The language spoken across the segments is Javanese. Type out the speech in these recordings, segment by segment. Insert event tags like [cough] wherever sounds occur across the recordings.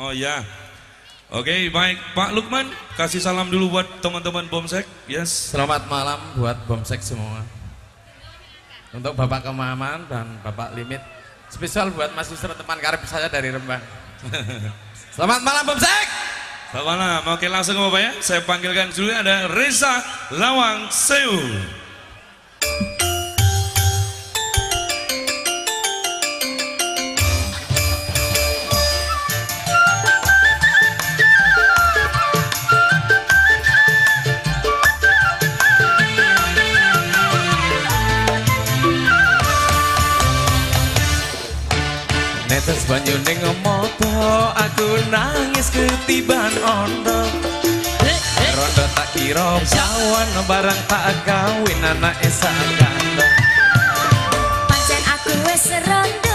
Oh ya. Oke, baik Pak Lukman, kasih salam dulu buat teman-teman Bomsek. Yes. Selamat malam buat Bomsek semua. Untuk Bapak Kemaman dan Bapak Limit. Spesial buat Mas Yusra teman karib saya dari Rembang. [laughs] Selamat malam Bomsek. Selamat malam. Oke, langsung ke Bapak ya. Saya panggilkan dulu ada Reza Lawang Seul. Netes banyu ning moto aku nangis ketiban ondo Rondo tak kira jawan barang tak kawin anak esa kandang Pancen aku wis rondo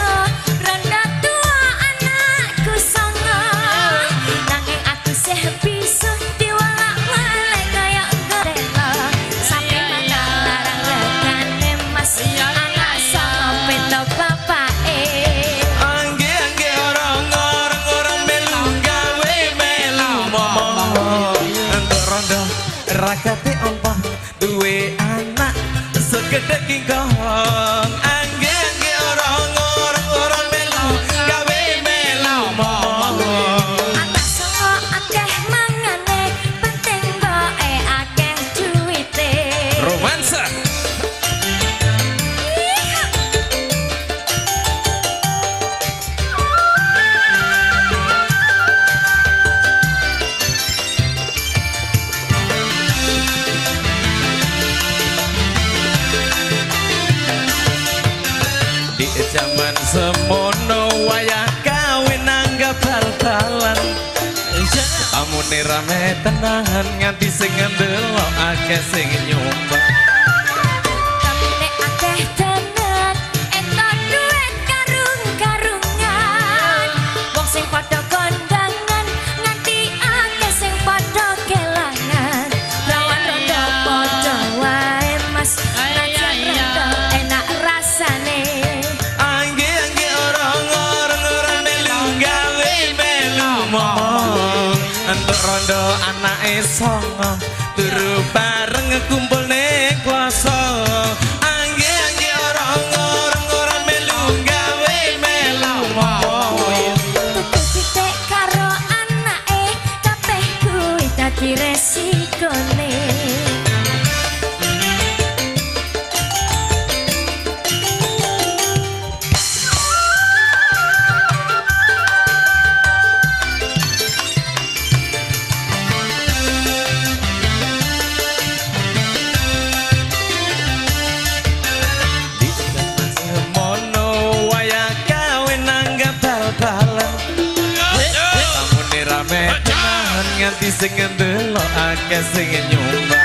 zaman semono wayah kawin anggap bal-balan. Kamu rame tenahan nganti sing ndelok akeh sing nyumbang anake songo turu bareng kumpul nganti sing ndelok akeh sing nyumbang